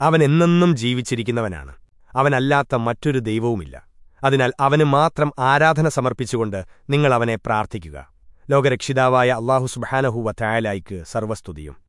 അവൻ എന്നെന്നും ജീവിച്ചിരിക്കുന്നവനാണ്. അവനല്ലാത്ത മറ്റൊരു ദൈവവുമില്ല. അതിനാൽ അവന് മാത്രം ആരാധന സമർപ്പിച്ചുകൊണ്ട് നിങ്ങൾ അവനെ പ്രാർത്ഥിക്കുക. ലോകരക്ഷിതാവായ അള്ളാഹു സുബാനഹുവ തായാലായിക്ക് സർവസ്തുതിയും.